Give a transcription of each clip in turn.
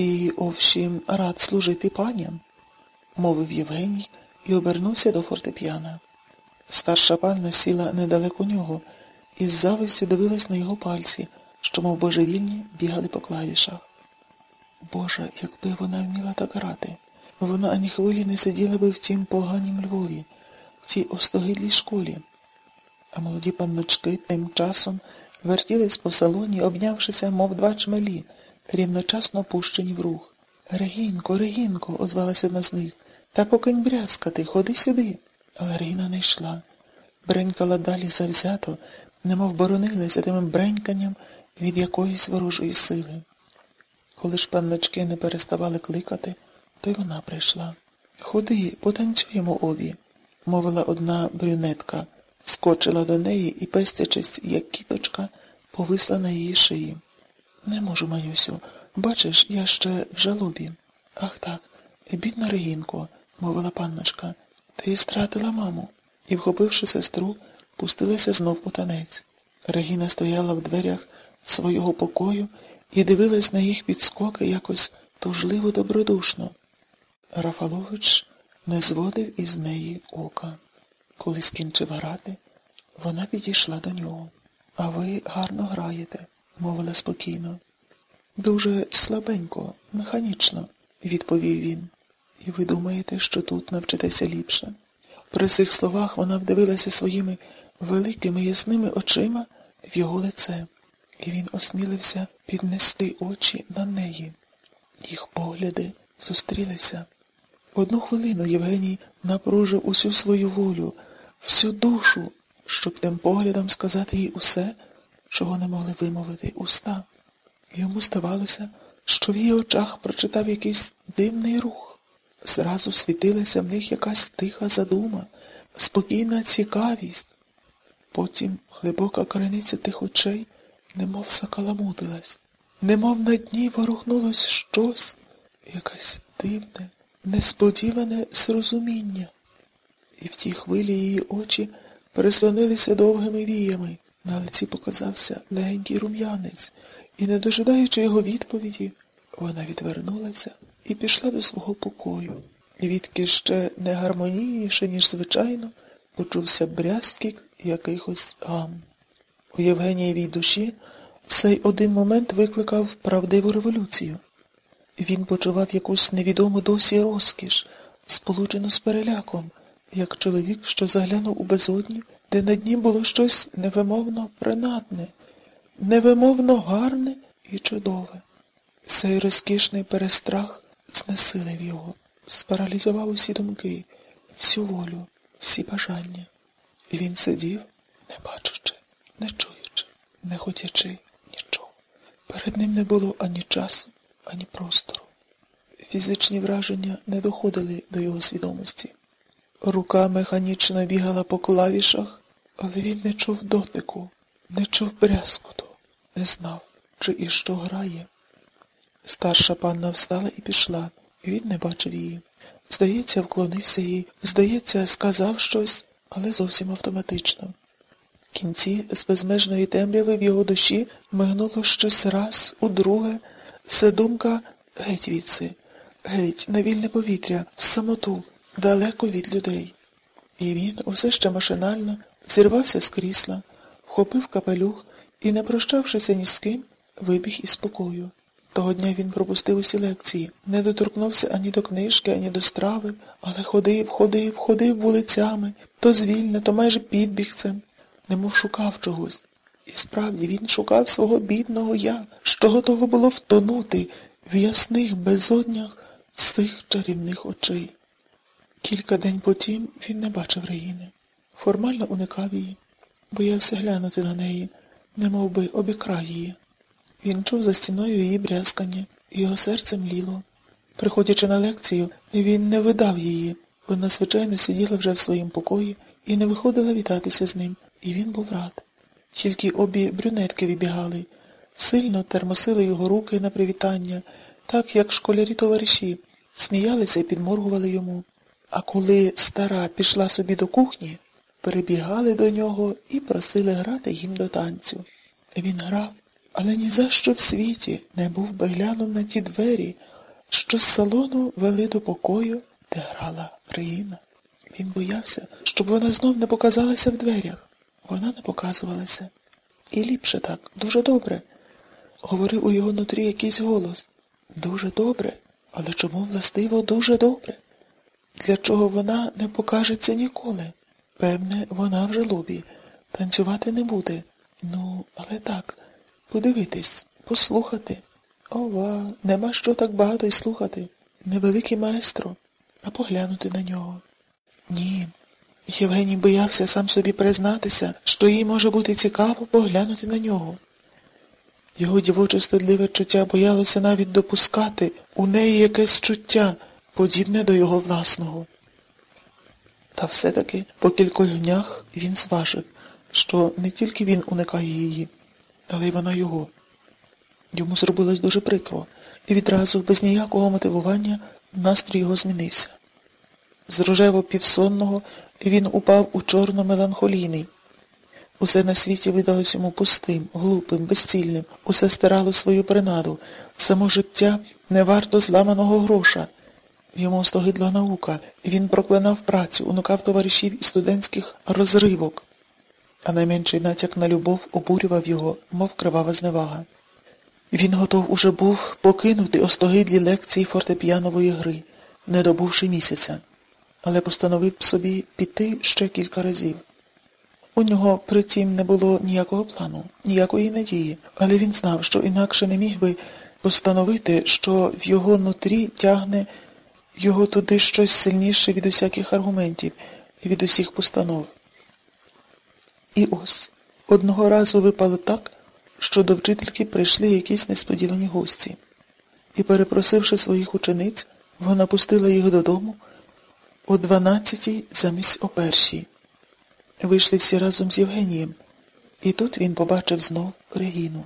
І, овшім, рад служити паням, мовив Євгеній і обернувся до фортепіана. Старша панна сіла недалеко нього і з завистю дивилась на його пальці, що, мов божевільні, бігали по клавішах. Боже, якби вона вміла так грати. Вона ані хвилі не сиділа би в тім поганім Львові, в тій остогидлій школі. А молоді панночки тим часом вертілись по салоні, обнявшися, мов два чмелі, рівночасно пущені в рух. Регінко, Регінко, озвалась одна з них. Та покинь брязкати, ходи сюди. Але Регіна не йшла. Бренькала далі завзято, немов боронилася тим бреньканням від якоїсь ворожої сили. Коли ж панночки не переставали кликати, то й вона прийшла. Ходи, потанцюємо обі, мовила одна брюнетка, скочила до неї і, пестячись, як кіточка, повисла на її шиї. Не можу, Манюсю, бачиш, я ще в жалобі. Ах так, бідна Регінко, мовила панночка, ти стратила маму. І, вхопивши сестру, пустилася знов у танець. Регіна стояла в дверях свого покою і дивилась на їх підскоки якось тужливо добродушно. Рафалович не зводив із неї ока. Коли скінчив грати, вона підійшла до нього. А ви гарно граєте, мовила спокійно. Дуже слабенько, механічно, відповів він. І ви думаєте, що тут навчитеся ліпше? При цих словах вона вдивилася своїми великими ясними очима в його лице, і він осмілився піднести очі на неї. Їх погляди зустрілися. Одну хвилину Євгеній напружив усю свою волю, всю душу, щоб тим поглядом сказати їй усе, чого не могли вимовити уста. Йому здавалося, що в її очах прочитав якийсь дивний рух. Зразу світилася в них якась тиха задума, спокійна цікавість. Потім глибока криниця тих очей немов закаламутилась, немов на дні ворухнулось щось, якесь дивне, несподіване зрозуміння. І в тій хвилі її очі переслонилися довгими віями. На лиці показався легенький рум'янець, і, не дожидаючи його відповіді, вона відвернулася і пішла до свого покою, відки ще не гармонійніше, ніж звичайно, почувся брязкік якихось гам. У Євгенієвій душі цей один момент викликав правдиву революцію. Він почував якусь невідому досі розкіш, сполучену з переляком, як чоловік, що заглянув у безодню, де на дні було щось невимовно принадне, невимовно гарне і чудове. Цей розкішний перестрах знесилив його, спаралізував усі думки, всю волю, всі бажання. І він сидів, не бачучи, не чуючи, не хотячи нічого. Перед ним не було ані часу, ані простору. Фізичні враження не доходили до його свідомості. Рука механічно бігала по клавішах, але він не чув дотику, не чув брязкоту, не знав, чи і що грає. Старша панна встала і пішла, і він не бачив її. Здається, вклонився їй, здається, сказав щось, але зовсім автоматично. В кінці з безмежної темряви в його душі мигнуло щось раз, удруге, це думка геть відси, геть на вільне повітря, в самоту, далеко від людей. І він, усе ще машинально, зірвався з крісла, вхопив капелюх і, не прощавшися ні з ким, вибіг із покою. Того дня він пропустив усі лекції, не доторкнувся ані до книжки, ані до страви, але ходив, ходив, ходив вулицями, то звільно, то майже підбігцем, немов шукав чогось. І справді він шукав свого бідного я, що готове було втонути в ясних безоднях цих чарівних очей. Кілька день потім він не бачив Регіни. Формально уникав її, боявся глянути на неї, немов би обікрав її. Він чув за стіною її брязкання, його серце мліло. Приходячи на лекцію, він не видав її. Вона, звичайно, сиділа вже в своїм покої і не виходила вітатися з ним, і він був рад. Тільки обі брюнетки вибігали, сильно термосили його руки на привітання, так як школярі товариші, сміялися і підморгували йому. А коли стара пішла собі до кухні, перебігали до нього і просили грати їм до танцю. Він грав але ні за що в світі не був би глянув на ті двері, що з салону вели до покою, де грала Регіна. Він боявся, щоб вона знов не показалася в дверях. Вона не показувалася. І ліпше так, дуже добре. Говорив у його нутрі якийсь голос. Дуже добре, але чому властиво дуже добре? Для чого вона не покажеться ніколи? Певне, вона в жалобі. Танцювати не буде. Ну, але так, подивитись, послухати. Ова, нема що так багато й слухати. Невеликий маестро, а поглянути на нього. Ні. Євгеній боявся сам собі признатися, що їй може бути цікаво поглянути на нього. Його дівоче стидливе чуття боялося навіть допускати у неї якесь чуття, подібне до його власного. Та все-таки по кількох днях він зважив, що не тільки він уникає її, але й вона його. Йому зробилось дуже прикро, і відразу, без ніякого мотивування, настрій його змінився. З рожево півсонного він упав у чорно меланхолійний. Усе на світі видалось йому пустим, глупим, безцільним, усе стирало свою принаду, само життя не варто зламаного гроша. Йому остогидла наука, він проклинав працю, уникав товаришів і студентських розривок, а найменший натяк на любов обурював його, мов кривава зневага. Він готов уже був покинути остогидлі лекції фортепіанової гри, не добувши місяця, але постановив собі піти ще кілька разів. У нього притім не було ніякого плану, ніякої надії, але він знав, що інакше не міг би постановити, що в його нутрі тягне його туди щось сильніше від усяких аргументів від усіх постанов. І ось одного разу випало так, що до вчительки прийшли якісь несподівані гості, і, перепросивши своїх учениць, вона пустила їх додому о дванадцятій замість о першій. Вийшли всі разом з Євгенієм, і тут він побачив знов Регіну.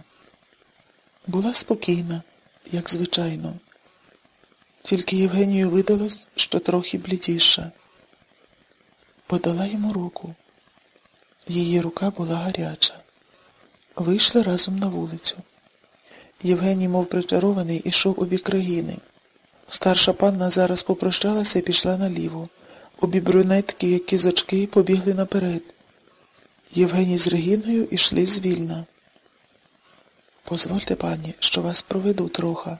Була спокійна, як звичайно. Тільки Євгенію видалось, що трохи блідіша. Подала йому руку. Її рука була гаряча. Вийшли разом на вулицю. Євгеній, мов причарований, ішов у бік Регіни. Старша панна зараз попрощалася і пішла наліво. Обі брюнетки, як кізочки, побігли наперед. Євгеній з Регіною ішли звільна. Позвольте, пані, що вас проведу троха,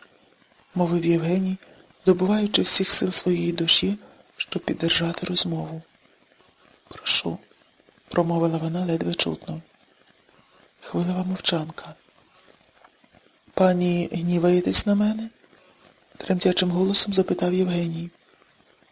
мовив Євгеній, добуваючи всіх сил своєї душі, щоб піддержати розмову. Прошу, промовила вона ледве чутно. Хвилева мовчанка. Пані гніваєтесь на мене? тремтячим голосом запитав Євгеній.